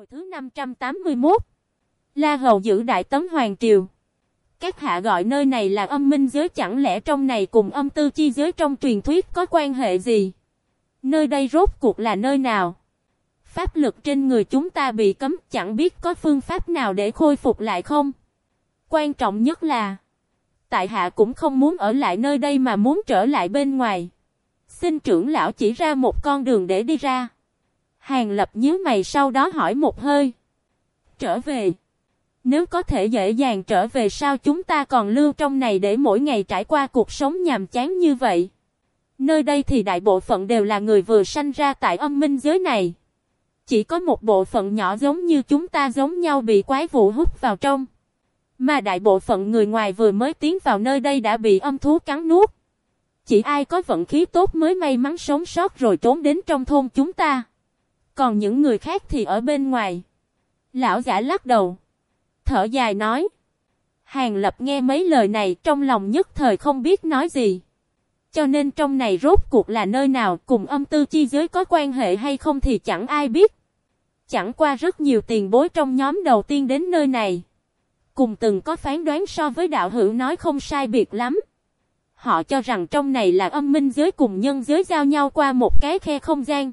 Hồi thứ 581 La Hầu giữ Đại Tấn Hoàng Triều Các hạ gọi nơi này là âm minh giới, chẳng lẽ trong này cùng âm tư chi giới trong truyền thuyết có quan hệ gì? Nơi đây rốt cuộc là nơi nào? Pháp lực trên người chúng ta bị cấm, chẳng biết có phương pháp nào để khôi phục lại không? Quan trọng nhất là, Tại hạ cũng không muốn ở lại nơi đây mà muốn trở lại bên ngoài. Xin trưởng lão chỉ ra một con đường để đi ra. Hàng lập nhíu mày sau đó hỏi một hơi. Trở về. Nếu có thể dễ dàng trở về sao chúng ta còn lưu trong này để mỗi ngày trải qua cuộc sống nhàm chán như vậy. Nơi đây thì đại bộ phận đều là người vừa sanh ra tại âm minh giới này. Chỉ có một bộ phận nhỏ giống như chúng ta giống nhau bị quái vụ hút vào trong. Mà đại bộ phận người ngoài vừa mới tiến vào nơi đây đã bị âm thú cắn nuốt. Chỉ ai có vận khí tốt mới may mắn sống sót rồi trốn đến trong thôn chúng ta. Còn những người khác thì ở bên ngoài. Lão giả lắc đầu. Thở dài nói. Hàng lập nghe mấy lời này trong lòng nhất thời không biết nói gì. Cho nên trong này rốt cuộc là nơi nào cùng âm tư chi giới có quan hệ hay không thì chẳng ai biết. Chẳng qua rất nhiều tiền bối trong nhóm đầu tiên đến nơi này. Cùng từng có phán đoán so với đạo hữu nói không sai biệt lắm. Họ cho rằng trong này là âm minh giới cùng nhân giới giao nhau qua một cái khe không gian.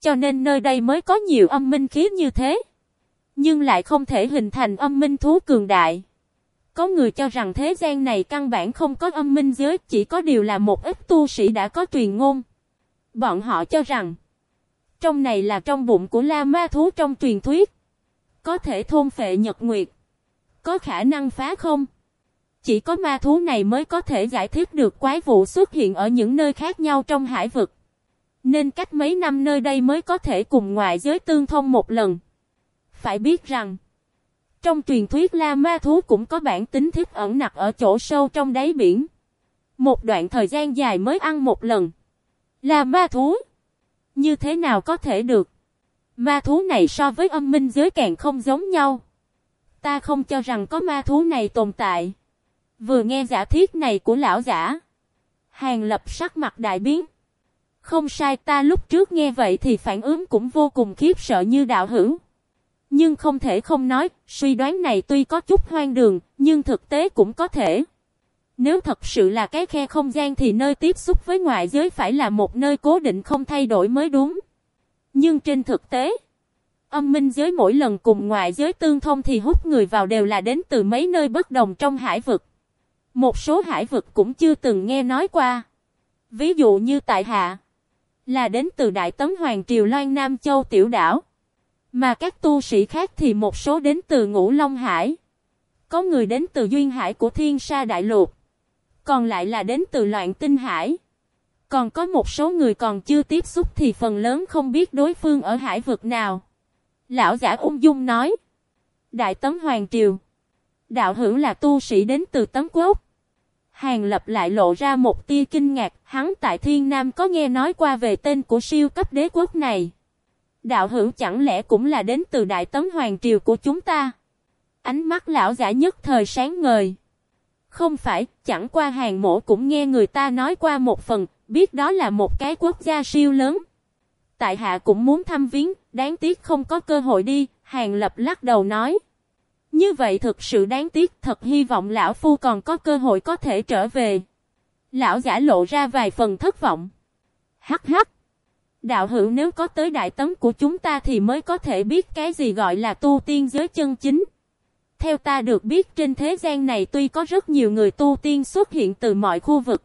Cho nên nơi đây mới có nhiều âm minh khí như thế. Nhưng lại không thể hình thành âm minh thú cường đại. Có người cho rằng thế gian này căn bản không có âm minh giới, chỉ có điều là một ít tu sĩ đã có truyền ngôn. Bọn họ cho rằng, trong này là trong bụng của la ma thú trong truyền thuyết. Có thể thôn phệ nhật nguyệt. Có khả năng phá không? Chỉ có ma thú này mới có thể giải thích được quái vụ xuất hiện ở những nơi khác nhau trong hải vực. Nên cách mấy năm nơi đây mới có thể cùng ngoại giới tương thông một lần. Phải biết rằng, trong truyền thuyết La Ma Thú cũng có bản tính thiết ẩn nặc ở chỗ sâu trong đáy biển. Một đoạn thời gian dài mới ăn một lần. La Ma Thú. Như thế nào có thể được? Ma thú này so với âm minh giới càng không giống nhau. Ta không cho rằng có ma thú này tồn tại. Vừa nghe giả thiết này của lão giả. Hàng lập sắc mặt đại biến. Không sai ta lúc trước nghe vậy thì phản ứng cũng vô cùng khiếp sợ như đạo hữu. Nhưng không thể không nói, suy đoán này tuy có chút hoang đường, nhưng thực tế cũng có thể. Nếu thật sự là cái khe không gian thì nơi tiếp xúc với ngoại giới phải là một nơi cố định không thay đổi mới đúng. Nhưng trên thực tế, âm minh giới mỗi lần cùng ngoại giới tương thông thì hút người vào đều là đến từ mấy nơi bất đồng trong hải vực. Một số hải vực cũng chưa từng nghe nói qua. Ví dụ như tại Hạ, là đến từ Đại Tấn Hoàng Triều Loan Nam Châu Tiểu Đảo. Mà các tu sĩ khác thì một số đến từ Ngũ Long Hải. Có người đến từ Duyên Hải của Thiên Sa Đại Lục. Còn lại là đến từ Loạn Tinh Hải. Còn có một số người còn chưa tiếp xúc thì phần lớn không biết đối phương ở hải vực nào. Lão giả ung dung nói. Đại Tấn Hoàng Triều. Đạo hữu là tu sĩ đến từ Tấn Quốc. Hàng lập lại lộ ra một tia kinh ngạc, hắn tại Thiên Nam có nghe nói qua về tên của siêu cấp đế quốc này. Đạo hữu chẳng lẽ cũng là đến từ Đại Tấn Hoàng Triều của chúng ta? Ánh mắt lão giả nhất thời sáng ngời. Không phải, chẳng qua hàng mổ cũng nghe người ta nói qua một phần, biết đó là một cái quốc gia siêu lớn. Tại hạ cũng muốn thăm viếng, đáng tiếc không có cơ hội đi, hàng lập lắc đầu nói. Như vậy thực sự đáng tiếc, thật hy vọng lão phu còn có cơ hội có thể trở về. Lão giả lộ ra vài phần thất vọng. Hắc hắc. Đạo hữu nếu có tới đại tấn của chúng ta thì mới có thể biết cái gì gọi là tu tiên giới chân chính. Theo ta được biết trên thế gian này tuy có rất nhiều người tu tiên xuất hiện từ mọi khu vực.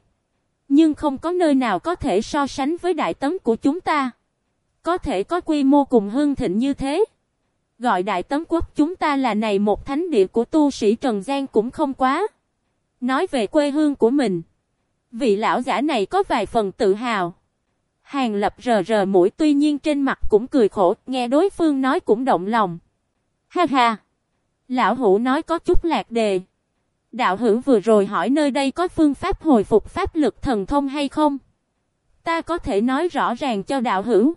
Nhưng không có nơi nào có thể so sánh với đại tấn của chúng ta. Có thể có quy mô cùng hương thịnh như thế. Gọi đại tấn quốc chúng ta là này một thánh địa của tu sĩ Trần Giang cũng không quá. Nói về quê hương của mình. Vị lão giả này có vài phần tự hào. Hàng lập rờ rờ mũi tuy nhiên trên mặt cũng cười khổ, nghe đối phương nói cũng động lòng. Ha ha! Lão hữu nói có chút lạc đề. Đạo hữu vừa rồi hỏi nơi đây có phương pháp hồi phục pháp lực thần thông hay không? Ta có thể nói rõ ràng cho đạo hữu.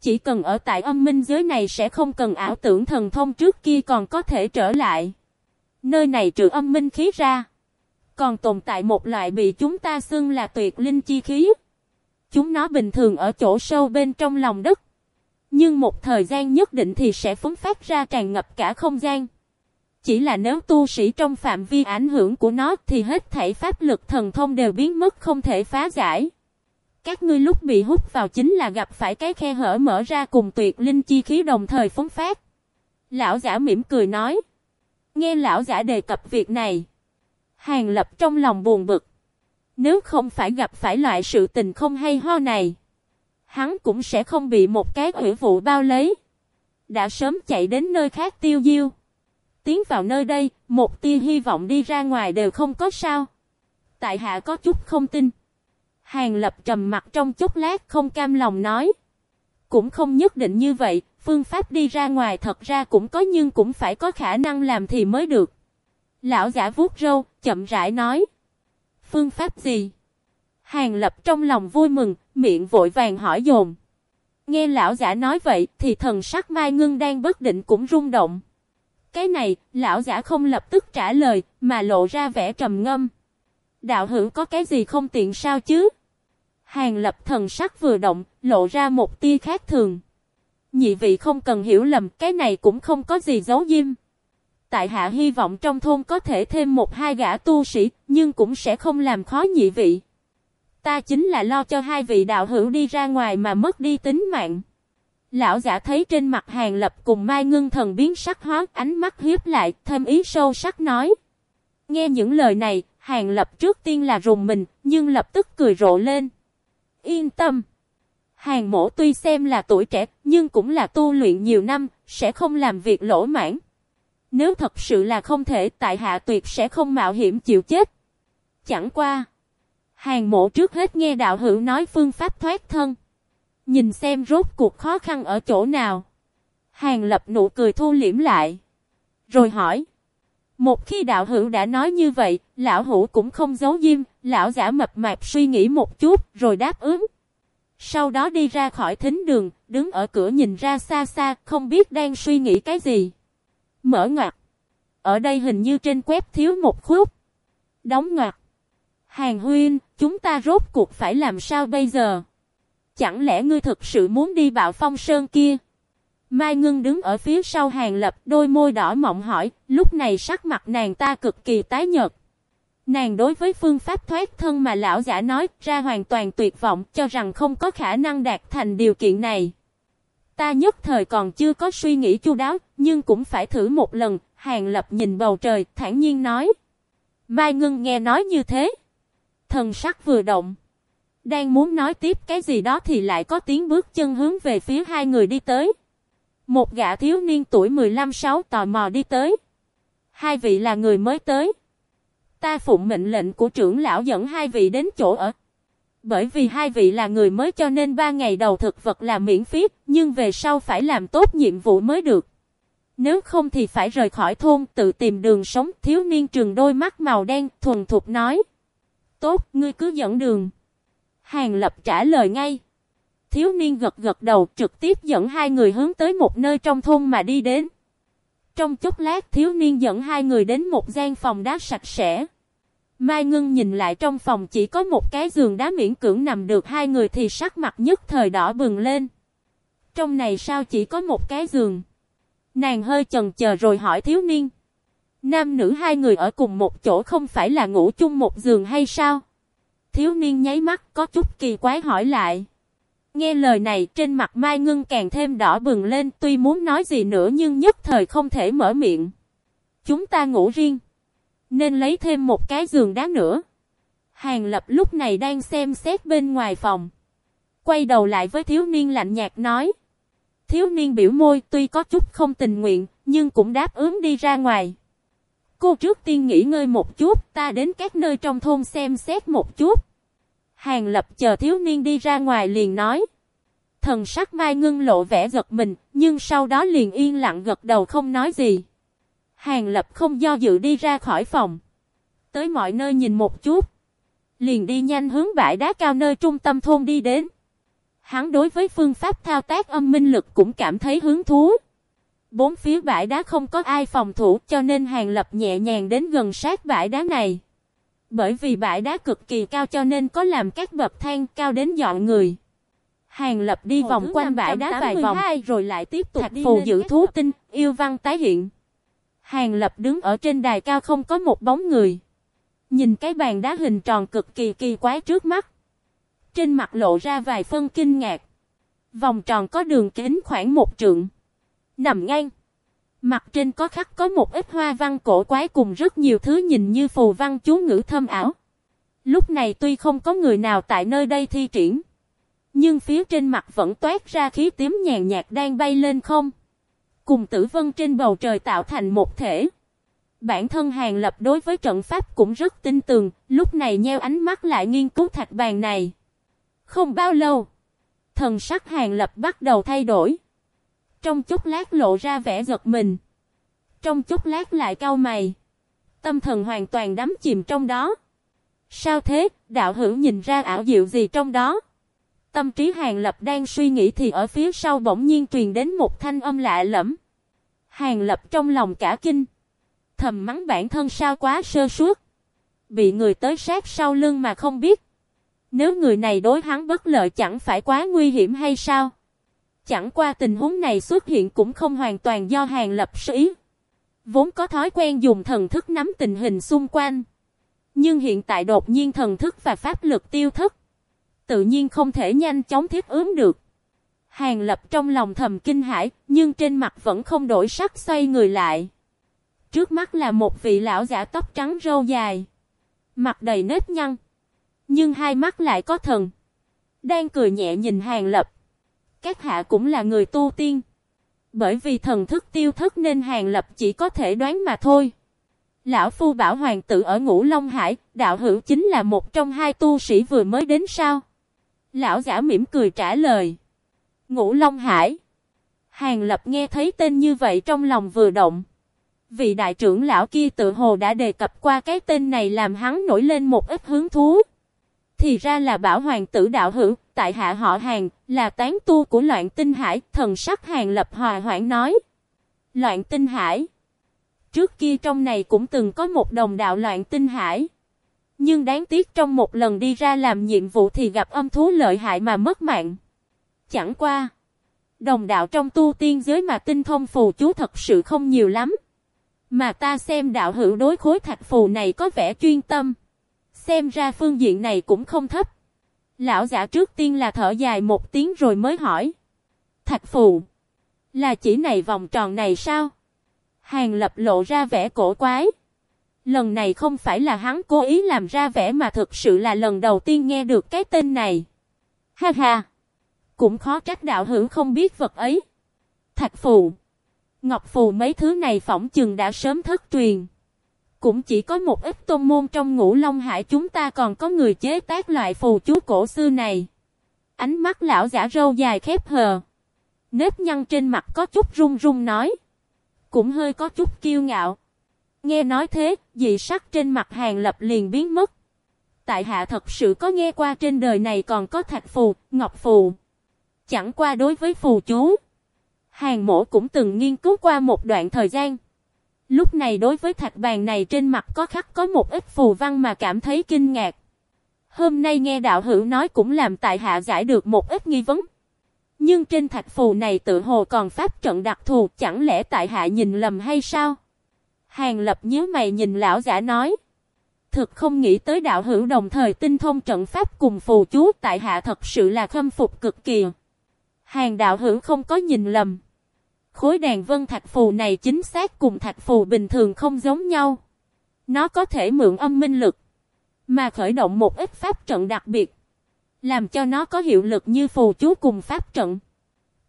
Chỉ cần ở tại âm minh giới này sẽ không cần ảo tưởng thần thông trước kia còn có thể trở lại. Nơi này trừ âm minh khí ra. Còn tồn tại một loại bị chúng ta xưng là tuyệt linh chi khí. Chúng nó bình thường ở chỗ sâu bên trong lòng đất. nhưng một thời gian nhất định thì sẽ phóng phát ra tràn ngập cả không gian. Chỉ là nếu tu sĩ trong phạm vi ảnh hưởng của nó thì hết thảy pháp lực thần thông đều biến mất không thể phá giải. Các ngươi lúc bị hút vào chính là gặp phải cái khe hở mở ra cùng tuyệt linh chi khí đồng thời phóng phát. Lão giả mỉm cười nói. Nghe lão giả đề cập việc này. Hàng lập trong lòng buồn bực. Nếu không phải gặp phải loại sự tình không hay ho này. Hắn cũng sẽ không bị một cái hủy vụ bao lấy. Đã sớm chạy đến nơi khác tiêu diêu. Tiến vào nơi đây, một tia hy vọng đi ra ngoài đều không có sao. Tại hạ có chút không tin. Hàng lập trầm mặt trong chốc lát không cam lòng nói. Cũng không nhất định như vậy, phương pháp đi ra ngoài thật ra cũng có nhưng cũng phải có khả năng làm thì mới được. Lão giả vuốt râu, chậm rãi nói. Phương pháp gì? Hàng lập trong lòng vui mừng, miệng vội vàng hỏi dồn. Nghe lão giả nói vậy thì thần sắc Mai Ngưng đang bất định cũng rung động. Cái này, lão giả không lập tức trả lời, mà lộ ra vẻ trầm ngâm. Đạo hữu có cái gì không tiện sao chứ? Hàng lập thần sắc vừa động, lộ ra một tia khác thường. Nhị vị không cần hiểu lầm, cái này cũng không có gì giấu diêm. Tại hạ hy vọng trong thôn có thể thêm một hai gã tu sĩ, nhưng cũng sẽ không làm khó nhị vị. Ta chính là lo cho hai vị đạo hữu đi ra ngoài mà mất đi tính mạng. Lão giả thấy trên mặt hàng lập cùng Mai Ngưng thần biến sắc hóa, ánh mắt hiếp lại, thêm ý sâu sắc nói. Nghe những lời này, hàng lập trước tiên là rùng mình, nhưng lập tức cười rộ lên. Yên tâm. Hàng mổ tuy xem là tuổi trẻ, nhưng cũng là tu luyện nhiều năm, sẽ không làm việc lỗ mãn. Nếu thật sự là không thể, tại hạ tuyệt sẽ không mạo hiểm chịu chết. Chẳng qua. Hàng mộ trước hết nghe đạo hữu nói phương pháp thoát thân. Nhìn xem rốt cuộc khó khăn ở chỗ nào. Hàng lập nụ cười thu liễm lại. Rồi hỏi. Một khi đạo hữu đã nói như vậy, lão hữu cũng không giấu diêm, lão giả mập mạp suy nghĩ một chút, rồi đáp ứng. Sau đó đi ra khỏi thính đường, đứng ở cửa nhìn ra xa xa, không biết đang suy nghĩ cái gì. Mở ngoặt. Ở đây hình như trên quét thiếu một khúc. Đóng ngoặt. Hàng huyên, chúng ta rốt cuộc phải làm sao bây giờ? Chẳng lẽ ngươi thực sự muốn đi bạo phong sơn kia? Mai ngân đứng ở phía sau hàng lập đôi môi đỏ mọng hỏi, lúc này sắc mặt nàng ta cực kỳ tái nhợt. Nàng đối với phương pháp thoát thân mà lão giả nói ra hoàn toàn tuyệt vọng cho rằng không có khả năng đạt thành điều kiện này. Ta nhất thời còn chưa có suy nghĩ chu đáo, nhưng cũng phải thử một lần, hàng lập nhìn bầu trời, thản nhiên nói. Mai ngân nghe nói như thế. Thần sắc vừa động. Đang muốn nói tiếp cái gì đó thì lại có tiếng bước chân hướng về phía hai người đi tới. Một gã thiếu niên tuổi 15-6 tò mò đi tới. Hai vị là người mới tới. Ta phụng mệnh lệnh của trưởng lão dẫn hai vị đến chỗ ở. Bởi vì hai vị là người mới cho nên ba ngày đầu thực vật là miễn phí, nhưng về sau phải làm tốt nhiệm vụ mới được. Nếu không thì phải rời khỏi thôn tự tìm đường sống thiếu niên trường đôi mắt màu đen thuần thục nói. Tốt, ngươi cứ dẫn đường. Hàng lập trả lời ngay. Thiếu niên gật gật đầu trực tiếp dẫn hai người hướng tới một nơi trong thôn mà đi đến. Trong chốc lát, thiếu niên dẫn hai người đến một gian phòng đá sạch sẽ. Mai Ngân nhìn lại trong phòng chỉ có một cái giường đá miễn cưỡng nằm được, hai người thì sắc mặt nhất thời đỏ bừng lên. Trong này sao chỉ có một cái giường? Nàng hơi chần chờ rồi hỏi thiếu niên. Nam nữ hai người ở cùng một chỗ không phải là ngủ chung một giường hay sao? Thiếu niên nháy mắt, có chút kỳ quái hỏi lại. Nghe lời này, trên mặt Mai Ngân càng thêm đỏ bừng lên, tuy muốn nói gì nữa nhưng nhất thời không thể mở miệng. Chúng ta ngủ riêng. Nên lấy thêm một cái giường đá nữa. Hàng lập lúc này đang xem xét bên ngoài phòng. Quay đầu lại với thiếu niên lạnh nhạt nói. Thiếu niên biểu môi, tuy có chút không tình nguyện, nhưng cũng đáp ứng đi ra ngoài. Cô trước tiên nghỉ ngơi một chút, ta đến các nơi trong thôn xem xét một chút. Hàng lập chờ thiếu niên đi ra ngoài liền nói. Thần sắc mai ngưng lộ vẻ giật mình, nhưng sau đó liền yên lặng gật đầu không nói gì. Hàng lập không do dự đi ra khỏi phòng. Tới mọi nơi nhìn một chút. Liền đi nhanh hướng bãi đá cao nơi trung tâm thôn đi đến. Hắn đối với phương pháp thao tác âm minh lực cũng cảm thấy hứng thú. Bốn phía bãi đá không có ai phòng thủ cho nên hàng lập nhẹ nhàng đến gần sát bãi đá này. Bởi vì bãi đá cực kỳ cao cho nên có làm các bậc thang cao đến dọn người. Hàng lập đi Hồi vòng quanh bãi đá vài vòng, rồi lại tiếp tục Thạch phù giữ thú tinh, yêu văn tái hiện. Hàng lập đứng ở trên đài cao không có một bóng người. Nhìn cái bàn đá hình tròn cực kỳ kỳ quái trước mắt. Trên mặt lộ ra vài phân kinh ngạc. Vòng tròn có đường kính khoảng một trượng. Nằm ngang. Mặt trên có khắc có một ít hoa văn cổ quái cùng rất nhiều thứ nhìn như phù văn chú ngữ thâm ảo. Lúc này tuy không có người nào tại nơi đây thi triển. Nhưng phía trên mặt vẫn toát ra khí tím nhàn nhạt đang bay lên không. Cùng tử vân trên bầu trời tạo thành một thể. Bản thân hàng lập đối với trận pháp cũng rất tin tường, lúc này nheo ánh mắt lại nghiên cứu thạch bàn này. Không bao lâu, thần sắc hàng lập bắt đầu thay đổi. Trong chốc lát lộ ra vẻ giật mình. Trong chốc lát lại cau mày. Tâm thần hoàn toàn đắm chìm trong đó. Sao thế, đạo hữu nhìn ra ảo diệu gì trong đó? Tâm trí Hàng Lập đang suy nghĩ thì ở phía sau bỗng nhiên truyền đến một thanh âm lạ lẫm. Hàng Lập trong lòng cả kinh. Thầm mắng bản thân sao quá sơ suất. Bị người tới sát sau lưng mà không biết. Nếu người này đối hắn bất lợi chẳng phải quá nguy hiểm hay sao? Chẳng qua tình huống này xuất hiện cũng không hoàn toàn do Hàng Lập sĩ. Vốn có thói quen dùng thần thức nắm tình hình xung quanh. Nhưng hiện tại đột nhiên thần thức và pháp lực tiêu thất. Tự nhiên không thể nhanh chóng thiết ứng được. Hàng lập trong lòng thầm kinh hãi, nhưng trên mặt vẫn không đổi sắc xoay người lại. Trước mắt là một vị lão giả tóc trắng râu dài. Mặt đầy nếp nhăn. Nhưng hai mắt lại có thần. Đang cười nhẹ nhìn hàng lập. Các hạ cũng là người tu tiên. Bởi vì thần thức tiêu thất nên hàng lập chỉ có thể đoán mà thôi. Lão Phu bảo hoàng tử ở Ngũ Long Hải, đạo hữu chính là một trong hai tu sĩ vừa mới đến sao? Lão giả mỉm cười trả lời. Ngũ Long Hải. Hàng Lập nghe thấy tên như vậy trong lòng vừa động. Vị đại trưởng lão kia tự hồ đã đề cập qua cái tên này làm hắn nổi lên một ít hứng thú. Thì ra là bảo hoàng tử đạo hữu, tại hạ họ hàng, là tán tu của loạn tinh hải, thần sắc hàng lập hòa hoãn nói. Loạn tinh hải. Trước kia trong này cũng từng có một đồng đạo loạn tinh hải. Nhưng đáng tiếc trong một lần đi ra làm nhiệm vụ thì gặp âm thú lợi hại mà mất mạng. Chẳng qua. Đồng đạo trong tu tiên giới mà tinh thông phù chú thật sự không nhiều lắm. Mà ta xem đạo hữu đối khối thạch phù này có vẻ chuyên tâm. Xem ra phương diện này cũng không thấp. Lão giả trước tiên là thở dài một tiếng rồi mới hỏi. Thạch phù. Là chỉ này vòng tròn này sao? Hàng lập lộ ra vẻ cổ quái. Lần này không phải là hắn cố ý làm ra vẻ mà thực sự là lần đầu tiên nghe được cái tên này. Ha ha! Cũng khó trách đạo hữu không biết vật ấy. Thạch phù. Ngọc phù mấy thứ này phỏng chừng đã sớm thất truyền. Cũng chỉ có một ít tôn môn trong ngũ Long Hải chúng ta còn có người chế tác loại phù chú cổ xưa này. Ánh mắt lão giả râu dài khép hờ. Nếp nhăn trên mặt có chút run run nói. Cũng hơi có chút kiêu ngạo. Nghe nói thế, dị sắc trên mặt hàng lập liền biến mất. Tại hạ thật sự có nghe qua trên đời này còn có thạch phù, ngọc phù. Chẳng qua đối với phù chú. Hàng mổ cũng từng nghiên cứu qua một đoạn thời gian. Lúc này đối với thạch bàn này trên mặt có khắc có một ít phù văn mà cảm thấy kinh ngạc. Hôm nay nghe đạo hữu nói cũng làm tại hạ giải được một ít nghi vấn. Nhưng trên thạch phù này tự hồ còn pháp trận đặc thù, chẳng lẽ tại hạ nhìn lầm hay sao? Hàng lập nhớ mày nhìn lão giả nói. Thực không nghĩ tới đạo hữu đồng thời tinh thông trận pháp cùng phù chú, tại hạ thật sự là khâm phục cực kỳ. Hàng đạo hữu không có nhìn lầm. Khối đàn vân thạch phù này chính xác cùng thạch phù bình thường không giống nhau. Nó có thể mượn âm minh lực. Mà khởi động một ít pháp trận đặc biệt. Làm cho nó có hiệu lực như phù chú cùng pháp trận.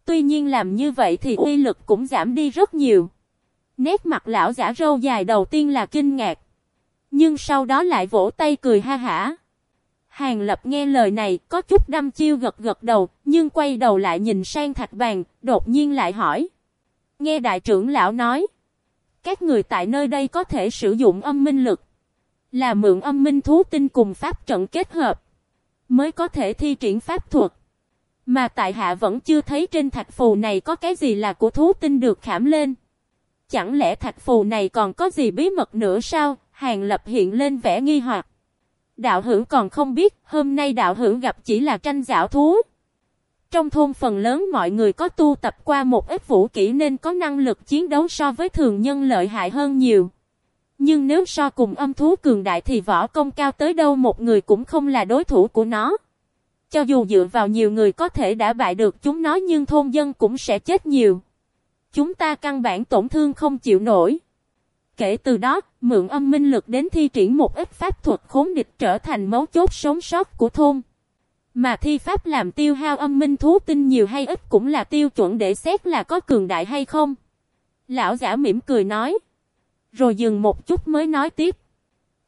Tuy nhiên làm như vậy thì uy lực cũng giảm đi rất nhiều. Nét mặt lão giả râu dài đầu tiên là kinh ngạc. Nhưng sau đó lại vỗ tay cười ha hả. Hàng lập nghe lời này có chút đâm chiêu gật gật đầu, nhưng quay đầu lại nhìn sang thạch bàn, đột nhiên lại hỏi. Nghe đại trưởng lão nói, các người tại nơi đây có thể sử dụng âm minh lực, là mượn âm minh thú tinh cùng pháp trận kết hợp, mới có thể thi triển pháp thuật. Mà tại hạ vẫn chưa thấy trên thạch phù này có cái gì là của thú tinh được khảm lên. Chẳng lẽ thạch phù này còn có gì bí mật nữa sao? Hàng lập hiện lên vẻ nghi hoặc. Đạo hữu còn không biết, hôm nay đạo hữu gặp chỉ là tranh giảo thú. Trong thôn phần lớn mọi người có tu tập qua một ít vũ kỹ nên có năng lực chiến đấu so với thường nhân lợi hại hơn nhiều. Nhưng nếu so cùng âm thú cường đại thì võ công cao tới đâu một người cũng không là đối thủ của nó. Cho dù dựa vào nhiều người có thể đã bại được chúng nó nhưng thôn dân cũng sẽ chết nhiều. Chúng ta căn bản tổn thương không chịu nổi. Kể từ đó, mượn âm minh lực đến thi triển một ít pháp thuật khốn địch trở thành mấu chốt sống sót của thôn. Mà thi pháp làm tiêu hao âm minh thú tinh nhiều hay ít cũng là tiêu chuẩn để xét là có cường đại hay không. Lão giả mỉm cười nói. Rồi dừng một chút mới nói tiếp.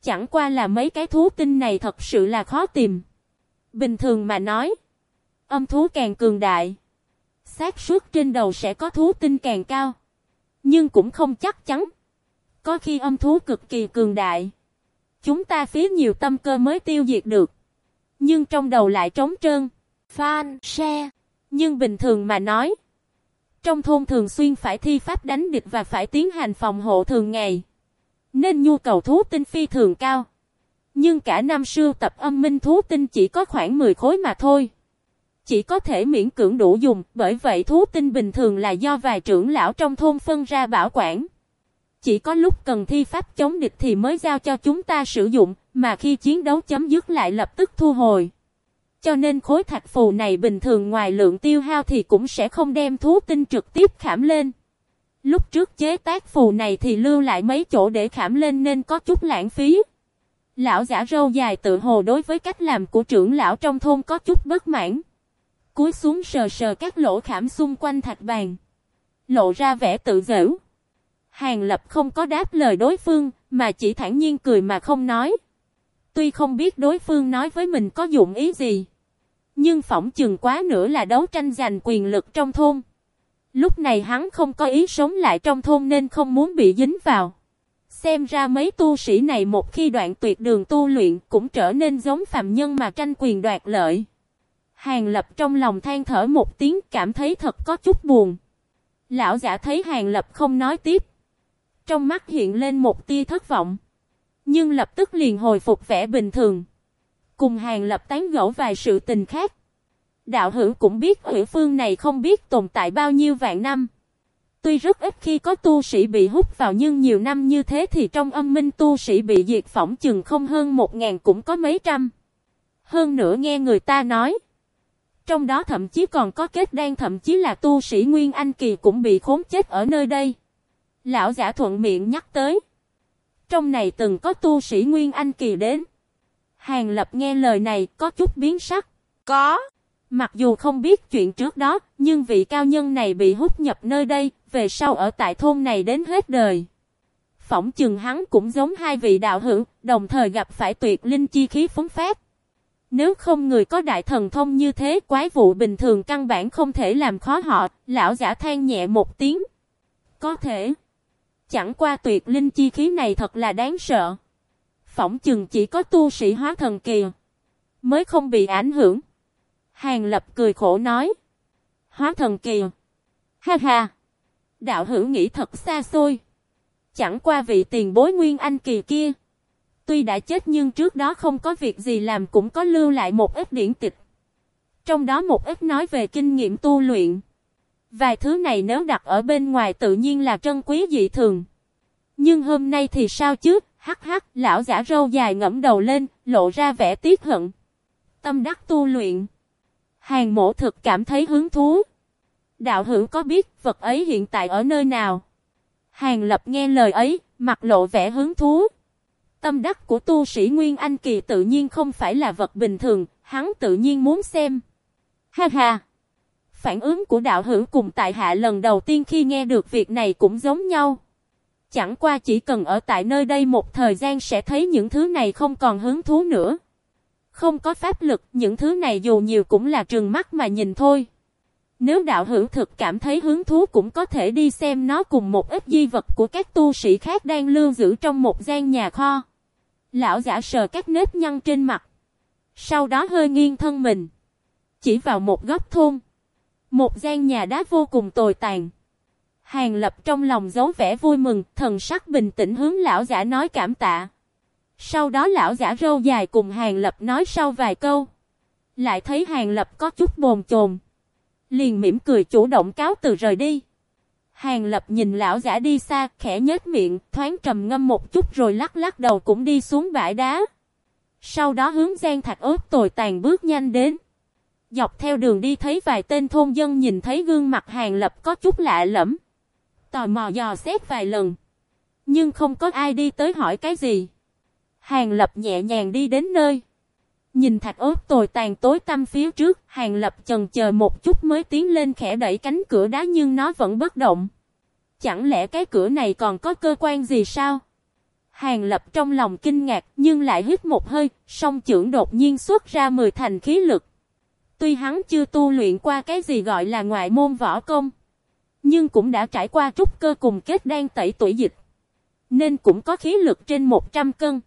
Chẳng qua là mấy cái thú tinh này thật sự là khó tìm. Bình thường mà nói. Âm thú càng cường đại. xác suất trên đầu sẽ có thú tinh càng cao. Nhưng cũng không chắc chắn. Có khi âm thú cực kỳ cường đại. Chúng ta phí nhiều tâm cơ mới tiêu diệt được. Nhưng trong đầu lại trống trơn. Fan xe. Nhưng bình thường mà nói. Trong thôn thường xuyên phải thi pháp đánh địch và phải tiến hành phòng hộ thường ngày. Nên nhu cầu thú tinh phi thường cao. Nhưng cả năm sưu tập âm minh thú tinh chỉ có khoảng 10 khối mà thôi. Chỉ có thể miễn cưỡng đủ dùng, bởi vậy thú tinh bình thường là do vài trưởng lão trong thôn phân ra bảo quản. Chỉ có lúc cần thi pháp chống địch thì mới giao cho chúng ta sử dụng, mà khi chiến đấu chấm dứt lại lập tức thu hồi. Cho nên khối thạch phù này bình thường ngoài lượng tiêu hao thì cũng sẽ không đem thú tinh trực tiếp khảm lên. Lúc trước chế tác phù này thì lưu lại mấy chỗ để khảm lên nên có chút lãng phí. Lão giả râu dài tự hồ đối với cách làm của trưởng lão trong thôn có chút bất mãn. Cúi xuống sờ sờ các lỗ khảm xung quanh thạch bàn. Lộ ra vẻ tự giễu. Hàng lập không có đáp lời đối phương, mà chỉ thản nhiên cười mà không nói. Tuy không biết đối phương nói với mình có dụng ý gì. Nhưng phỏng chừng quá nữa là đấu tranh giành quyền lực trong thôn. Lúc này hắn không có ý sống lại trong thôn nên không muốn bị dính vào. Xem ra mấy tu sĩ này một khi đoạn tuyệt đường tu luyện cũng trở nên giống phạm nhân mà tranh quyền đoạt lợi. Hàng lập trong lòng than thở một tiếng cảm thấy thật có chút buồn. Lão giả thấy hàng lập không nói tiếp. Trong mắt hiện lên một tia thất vọng. Nhưng lập tức liền hồi phục vẻ bình thường. Cùng hàng lập tán gẫu vài sự tình khác. Đạo hữu cũng biết ủy phương này không biết tồn tại bao nhiêu vạn năm. Tuy rất ít khi có tu sĩ bị hút vào nhưng nhiều năm như thế thì trong âm minh tu sĩ bị diệt phỏng chừng không hơn một ngàn cũng có mấy trăm. Hơn nữa nghe người ta nói. Trong đó thậm chí còn có kết đan, thậm chí là tu sĩ Nguyên Anh Kỳ cũng bị khốn chết ở nơi đây. Lão giả thuận miệng nhắc tới. Trong này từng có tu sĩ Nguyên Anh Kỳ đến. Hàng lập nghe lời này có chút biến sắc. Có. Mặc dù không biết chuyện trước đó, nhưng vị cao nhân này bị hút nhập nơi đây, về sau ở tại thôn này đến hết đời. Phỏng chừng hắn cũng giống hai vị đạo hữu, đồng thời gặp phải tuyệt linh chi khí phóng phát. Nếu không người có đại thần thông như thế quái vụ bình thường căn bản không thể làm khó họ, lão giả than nhẹ một tiếng. Có thể. Chẳng qua tuyệt linh chi khí này thật là đáng sợ. Phỏng chừng chỉ có tu sĩ hóa thần kỳ. Mới không bị ảnh hưởng. Hàng lập cười khổ nói. Hóa thần kỳ. Ha ha. Đạo hữu nghĩ thật xa xôi. Chẳng qua vị tiền bối nguyên anh kỳ kia. Tuy đã chết nhưng trước đó không có việc gì làm cũng có lưu lại một ít điển tịch. Trong đó một ít nói về kinh nghiệm tu luyện. Vài thứ này nếu đặt ở bên ngoài tự nhiên là trân quý dị thường. Nhưng hôm nay thì sao chứ? Hắc hắc, lão giả râu dài ngẫm đầu lên, lộ ra vẻ tiếc hận. Tâm đắc tu luyện. Hàng mộ thực cảm thấy hứng thú. Đạo hữu có biết vật ấy hiện tại ở nơi nào? Hàng lập nghe lời ấy, mặt lộ vẻ hứng thú. Tâm đắc của tu sĩ Nguyên Anh Kỳ tự nhiên không phải là vật bình thường, hắn tự nhiên muốn xem. Ha ha! Phản ứng của đạo hữu cùng tại hạ lần đầu tiên khi nghe được việc này cũng giống nhau. Chẳng qua chỉ cần ở tại nơi đây một thời gian sẽ thấy những thứ này không còn hứng thú nữa. Không có pháp lực, những thứ này dù nhiều cũng là trừng mắt mà nhìn thôi. Nếu đạo hữu thực cảm thấy hứng thú cũng có thể đi xem nó cùng một ít di vật của các tu sĩ khác đang lưu giữ trong một gian nhà kho. Lão giả sờ các nếp nhăn trên mặt. Sau đó hơi nghiêng thân mình. Chỉ vào một góc thôn. Một gian nhà đá vô cùng tồi tàn. Hàng lập trong lòng giấu vẻ vui mừng, thần sắc bình tĩnh hướng lão giả nói cảm tạ. Sau đó lão giả râu dài cùng hàng lập nói sau vài câu. Lại thấy hàng lập có chút bồn chồn. Liền mỉm cười chủ động cáo từ rời đi. Hàng lập nhìn lão giả đi xa, khẽ nhếch miệng, thoáng trầm ngâm một chút rồi lắc lắc đầu cũng đi xuống bãi đá. Sau đó hướng gian thạch ớt tồi tàn bước nhanh đến. Dọc theo đường đi thấy vài tên thôn dân nhìn thấy gương mặt hàng lập có chút lạ lẫm. Tò mò dò xét vài lần. Nhưng không có ai đi tới hỏi cái gì. Hàng lập nhẹ nhàng đi đến nơi. Nhìn thạch ốp tồi tàn tối tăm phía trước, hàng lập chần chờ một chút mới tiến lên khẽ đẩy cánh cửa đá nhưng nó vẫn bất động. Chẳng lẽ cái cửa này còn có cơ quan gì sao? Hàng lập trong lòng kinh ngạc nhưng lại hít một hơi, song trưởng đột nhiên xuất ra mười thành khí lực. Tuy hắn chưa tu luyện qua cái gì gọi là ngoại môn võ công, nhưng cũng đã trải qua trúc cơ cùng kết đang tẩy tuổi dịch, nên cũng có khí lực trên 100 cân.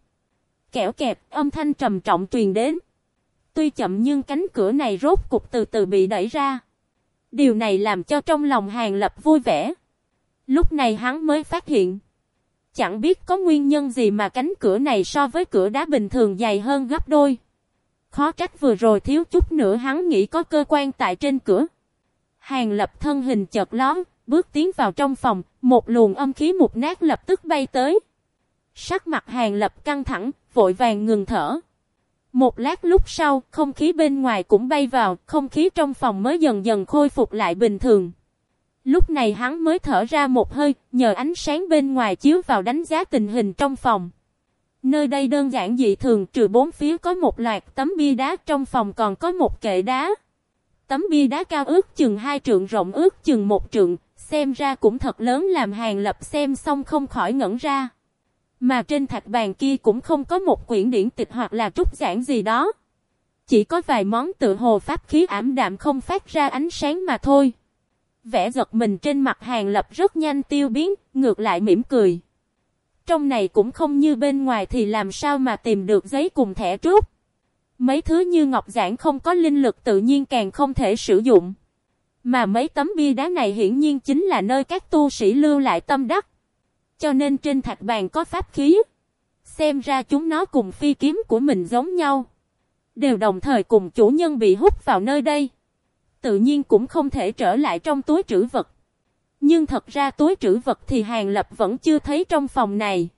Kẻo kẹp, âm thanh trầm trọng truyền đến. Tuy chậm nhưng cánh cửa này rốt cục từ từ bị đẩy ra. Điều này làm cho trong lòng hàng lập vui vẻ. Lúc này hắn mới phát hiện. Chẳng biết có nguyên nhân gì mà cánh cửa này so với cửa đá bình thường dày hơn gấp đôi. Khó trách vừa rồi thiếu chút nữa hắn nghĩ có cơ quan tại trên cửa. Hàng lập thân hình chợt lón, bước tiến vào trong phòng, một luồng âm khí một nát lập tức bay tới. Sắc mặt hàng lập căng thẳng, vội vàng ngừng thở. Một lát lúc sau, không khí bên ngoài cũng bay vào, không khí trong phòng mới dần dần khôi phục lại bình thường. Lúc này hắn mới thở ra một hơi, nhờ ánh sáng bên ngoài chiếu vào đánh giá tình hình trong phòng. Nơi đây đơn giản dị thường trừ bốn phía có một loạt tấm bia đá trong phòng còn có một kệ đá. Tấm bia đá cao ước chừng hai trượng rộng ước chừng một trượng, xem ra cũng thật lớn làm hàng lập xem xong không khỏi ngẩn ra. Mà trên thạch bàn kia cũng không có một quyển điển tịch hoặc là trúc giảng gì đó. Chỉ có vài món tự hồ pháp khí ảm đạm không phát ra ánh sáng mà thôi. vẽ giật mình trên mặt hàng lập rất nhanh tiêu biến, ngược lại mỉm cười. Trong này cũng không như bên ngoài thì làm sao mà tìm được giấy cùng thẻ trước Mấy thứ như ngọc giản không có linh lực tự nhiên càng không thể sử dụng. Mà mấy tấm bia đá này hiển nhiên chính là nơi các tu sĩ lưu lại tâm đắc. Cho nên trên thạch bàn có pháp khí. Xem ra chúng nó cùng phi kiếm của mình giống nhau. Đều đồng thời cùng chủ nhân bị hút vào nơi đây. Tự nhiên cũng không thể trở lại trong túi trữ vật. Nhưng thật ra túi trữ vật thì Hàng Lập vẫn chưa thấy trong phòng này.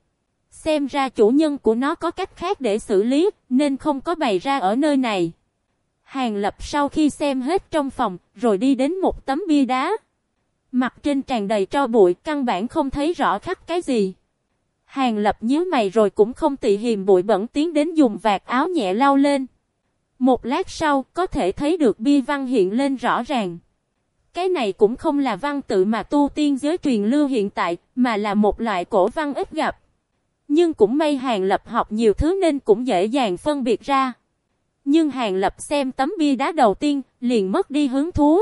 Xem ra chủ nhân của nó có cách khác để xử lý, nên không có bày ra ở nơi này. Hàng Lập sau khi xem hết trong phòng, rồi đi đến một tấm bia đá. Mặt trên tràn đầy tro bụi, căn bản không thấy rõ khắc cái gì. Hàng Lập nhíu mày rồi cũng không tị hiềm bụi bẩn tiến đến dùng vạt áo nhẹ lau lên. Một lát sau, có thể thấy được bia văn hiện lên rõ ràng. Cái này cũng không là văn tự mà tu tiên giới truyền lưu hiện tại, mà là một loại cổ văn ít gặp. Nhưng cũng may Hàng Lập học nhiều thứ nên cũng dễ dàng phân biệt ra. Nhưng Hàng Lập xem tấm bia đá đầu tiên, liền mất đi hứng thú.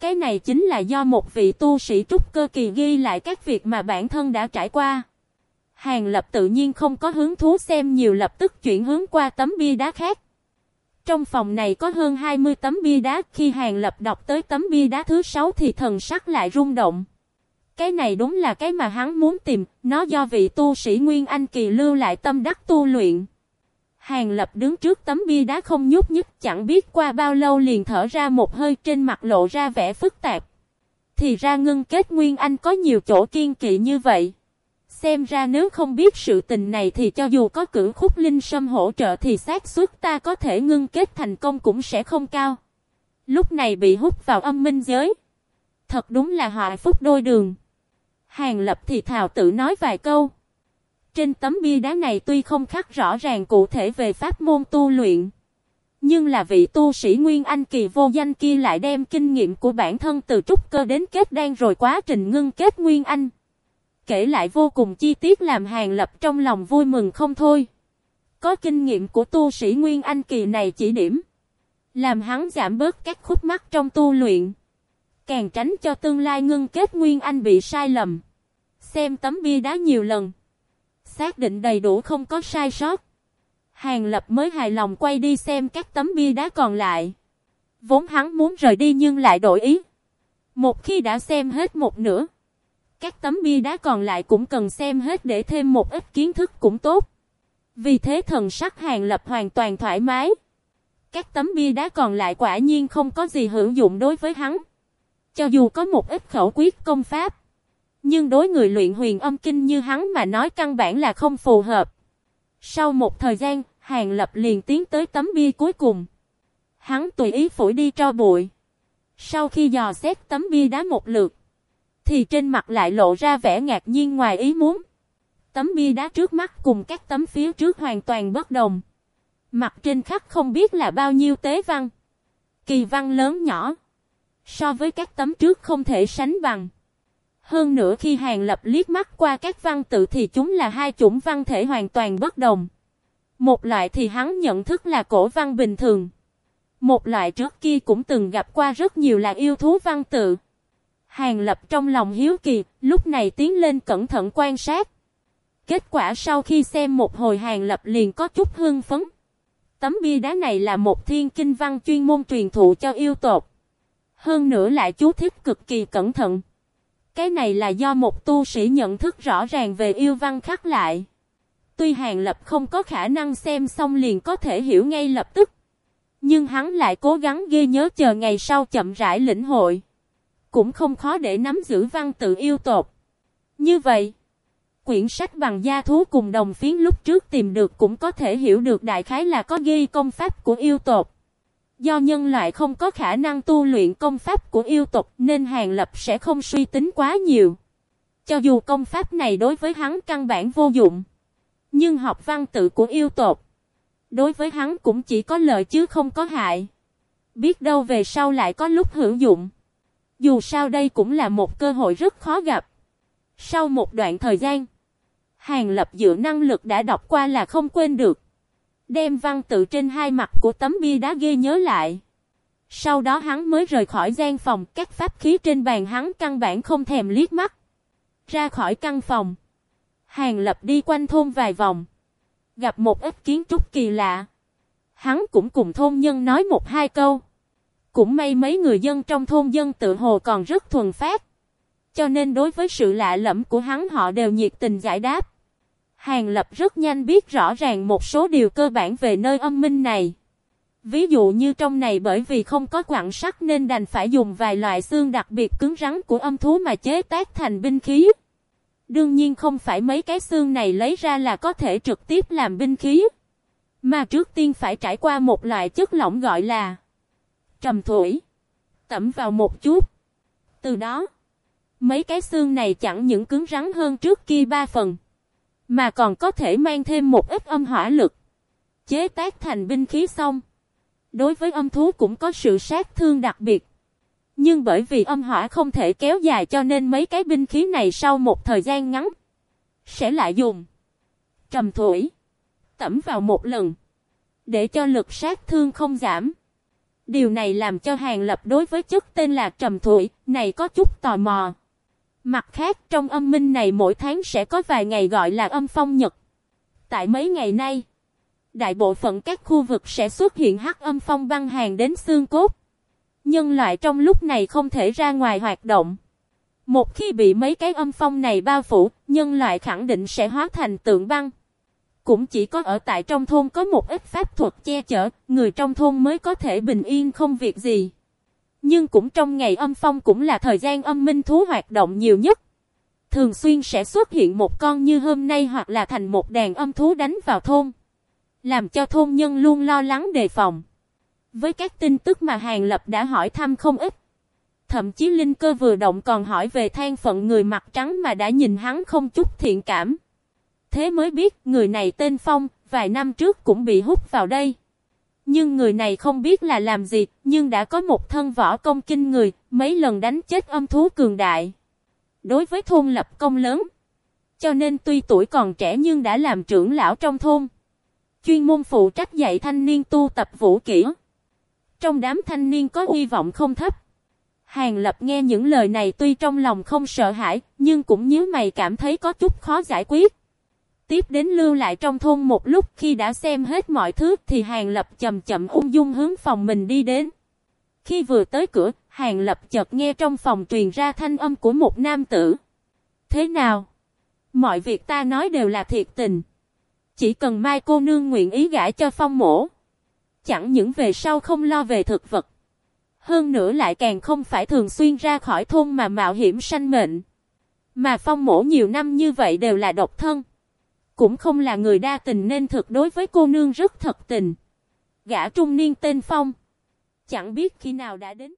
Cái này chính là do một vị tu sĩ trúc cơ kỳ ghi lại các việc mà bản thân đã trải qua. Hàng Lập tự nhiên không có hứng thú xem nhiều lập tức chuyển hướng qua tấm bia đá khác. Trong phòng này có hơn 20 tấm bia đá, khi Hàng Lập đọc tới tấm bia đá thứ 6 thì thần sắc lại rung động. Cái này đúng là cái mà hắn muốn tìm, nó do vị tu sĩ Nguyên Anh Kỳ lưu lại tâm đắc tu luyện. Hàng Lập đứng trước tấm bia đá không nhúc nhích, chẳng biết qua bao lâu liền thở ra một hơi trên mặt lộ ra vẻ phức tạp. Thì ra ngưng kết Nguyên Anh có nhiều chỗ kiên kỵ như vậy. Xem ra nếu không biết sự tình này thì cho dù có cử khúc linh sâm hỗ trợ thì xác suất ta có thể ngưng kết thành công cũng sẽ không cao. Lúc này bị hút vào âm minh giới. Thật đúng là họa phúc đôi đường. Hàng lập thì thào tự nói vài câu. Trên tấm bia đá này tuy không khắc rõ ràng cụ thể về pháp môn tu luyện. Nhưng là vị tu sĩ Nguyên Anh kỳ vô danh kia lại đem kinh nghiệm của bản thân từ trúc cơ đến kết đan rồi quá trình ngưng kết Nguyên Anh kể lại vô cùng chi tiết làm Hàng Lập trong lòng vui mừng không thôi. Có kinh nghiệm của tu sĩ Nguyên Anh kỳ này chỉ điểm. Làm hắn giảm bớt các khúc mắc trong tu luyện. Càng tránh cho tương lai ngưng kết Nguyên Anh bị sai lầm. Xem tấm bia đá nhiều lần. Xác định đầy đủ không có sai sót. Hàng Lập mới hài lòng quay đi xem các tấm bia đá còn lại. Vốn hắn muốn rời đi nhưng lại đổi ý. Một khi đã xem hết một nửa. Các tấm bia đá còn lại cũng cần xem hết để thêm một ít kiến thức cũng tốt. Vì thế thần sắc hàng lập hoàn toàn thoải mái. Các tấm bia đá còn lại quả nhiên không có gì hữu dụng đối với hắn. Cho dù có một ít khẩu quyết công pháp. Nhưng đối người luyện huyền âm kinh như hắn mà nói căn bản là không phù hợp. Sau một thời gian, Hàng Lập liền tiến tới tấm bia cuối cùng. Hắn tùy ý phủi đi cho bụi. Sau khi dò xét tấm bia đá một lượt, thì trên mặt lại lộ ra vẻ ngạc nhiên ngoài ý muốn. Tấm bia đá trước mắt cùng các tấm phía trước hoàn toàn bất đồng. Mặt trên khắc không biết là bao nhiêu tế văn. Kỳ văn lớn nhỏ. So với các tấm trước không thể sánh bằng. Hơn nữa khi Hàng Lập liếc mắt qua các văn tự thì chúng là hai chủng văn thể hoàn toàn bất đồng. Một loại thì hắn nhận thức là cổ văn bình thường. Một loại trước kia cũng từng gặp qua rất nhiều là yêu thú văn tự. Hàng Lập trong lòng hiếu kỳ, lúc này tiến lên cẩn thận quan sát. Kết quả sau khi xem một hồi Hàng Lập liền có chút hương phấn. Tấm bia đá này là một thiên kinh văn chuyên môn truyền thụ cho yêu tộc. Hơn nữa lại chú thích cực kỳ cẩn thận. Cái này là do một tu sĩ nhận thức rõ ràng về yêu văn khắc lại. Tuy Hàng Lập không có khả năng xem xong liền có thể hiểu ngay lập tức. Nhưng hắn lại cố gắng ghi nhớ chờ ngày sau chậm rãi lĩnh hội. Cũng không khó để nắm giữ văn tự yêu tột. Như vậy, quyển sách bằng gia thú cùng đồng phiến lúc trước tìm được cũng có thể hiểu được đại khái là có ghi công pháp của yêu tộc. Do nhân loại không có khả năng tu luyện công pháp của yêu tộc nên Hàng Lập sẽ không suy tính quá nhiều. Cho dù công pháp này đối với hắn căn bản vô dụng. Nhưng học văn tự của yêu tộc. Đối với hắn cũng chỉ có lợi chứ không có hại. Biết đâu về sau lại có lúc hữu dụng. Dù sao đây cũng là một cơ hội rất khó gặp. Sau một đoạn thời gian. Hàng lập dựa năng lực đã đọc qua là không quên được. Đem văn tự trên hai mặt của tấm bia đá ghi nhớ lại. Sau đó hắn mới rời khỏi gian phòng, các pháp khí trên bàn hắn căn bản không thèm liếc mắt. Ra khỏi căn phòng. Hàng lập đi quanh thôn vài vòng. Gặp một ít kiến trúc kỳ lạ. Hắn cũng cùng thôn nhân nói một hai câu. Cũng may mấy người dân trong thôn dân tự hồ còn rất thuần phát. Cho nên đối với sự lạ lẫm của hắn họ đều nhiệt tình giải đáp. Hàng Lập rất nhanh biết rõ ràng một số điều cơ bản về nơi âm minh này. Ví dụ như trong này bởi vì không có quặng sắt nên đành phải dùng vài loại xương đặc biệt cứng rắn của âm thú mà chế tác thành binh khí. Đương nhiên không phải mấy cái xương này lấy ra là có thể trực tiếp làm binh khí. Mà trước tiên phải trải qua một loại chất lỏng gọi là trầm thủy. Tẩm vào một chút. Từ đó, mấy cái xương này chẳng những cứng rắn hơn trước kia ba phần. Mà còn có thể mang thêm một ít âm hỏa lực. Chế tác thành binh khí xong. Đối với âm thú cũng có sự sát thương đặc biệt. Nhưng bởi vì âm hỏa không thể kéo dài cho nên mấy cái binh khí này sau một thời gian ngắn. Sẽ lại dùng. Trầm thổi. Tẩm vào một lần. Để cho lực sát thương không giảm. Điều này làm cho hàng lập đối với chức tên là trầm Thủy, này có chút tò mò. Mặt khác trong âm minh này mỗi tháng sẽ có vài ngày gọi là âm phong nhật. Tại mấy ngày nay, đại bộ phận các khu vực sẽ xuất hiện hắc âm phong băng hàng đến xương cốt. Nhân loại trong lúc này không thể ra ngoài hoạt động. Một khi bị mấy cái âm phong này bao phủ, nhân loại khẳng định sẽ hóa thành tượng băng. Cũng chỉ có ở tại trong thôn có một ít pháp thuật che chở, người trong thôn mới có thể bình yên không việc gì. Nhưng cũng trong ngày âm phong cũng là thời gian âm minh thú hoạt động nhiều nhất. Thường xuyên sẽ xuất hiện một con như hôm nay hoặc là thành một đàn âm thú đánh vào thôn. Làm cho thôn nhân luôn lo lắng đề phòng. Với các tin tức mà Hàng Lập đã hỏi thăm không ít. Thậm chí Linh Cơ vừa động còn hỏi về than phận người mặt trắng mà đã nhìn hắn không chút thiện cảm. Thế mới biết người này tên Phong, vài năm trước cũng bị hút vào đây. Nhưng người này không biết là làm gì, nhưng đã có một thân võ công kinh người, mấy lần đánh chết âm thú cường đại. Đối với thôn lập công lớn, cho nên tuy tuổi còn trẻ nhưng đã làm trưởng lão trong thôn. Chuyên môn phụ trách dạy thanh niên tu tập vũ kỹ. Trong đám thanh niên có hy vọng không thấp. Hàng Lập nghe những lời này tuy trong lòng không sợ hãi, nhưng cũng nhíu mày cảm thấy có chút khó giải quyết tiếp đến lưu lại trong thôn một lúc khi đã xem hết mọi thứ thì Hàng Lập chậm chậm ung dung hướng phòng mình đi đến. Khi vừa tới cửa, Hàng Lập chợt nghe trong phòng truyền ra thanh âm của một nam tử. Thế nào? Mọi việc ta nói đều là thiệt tình. Chỉ cần mai cô nương nguyện ý gả cho phong mổ. Chẳng những về sau không lo về thực vật. Hơn nữa lại càng không phải thường xuyên ra khỏi thôn mà mạo hiểm sanh mệnh. Mà phong mổ nhiều năm như vậy đều là độc thân. Cũng không là người đa tình nên thực đối với cô nương rất thật tình. Gã trung niên tên Phong. Chẳng biết khi nào đã đến.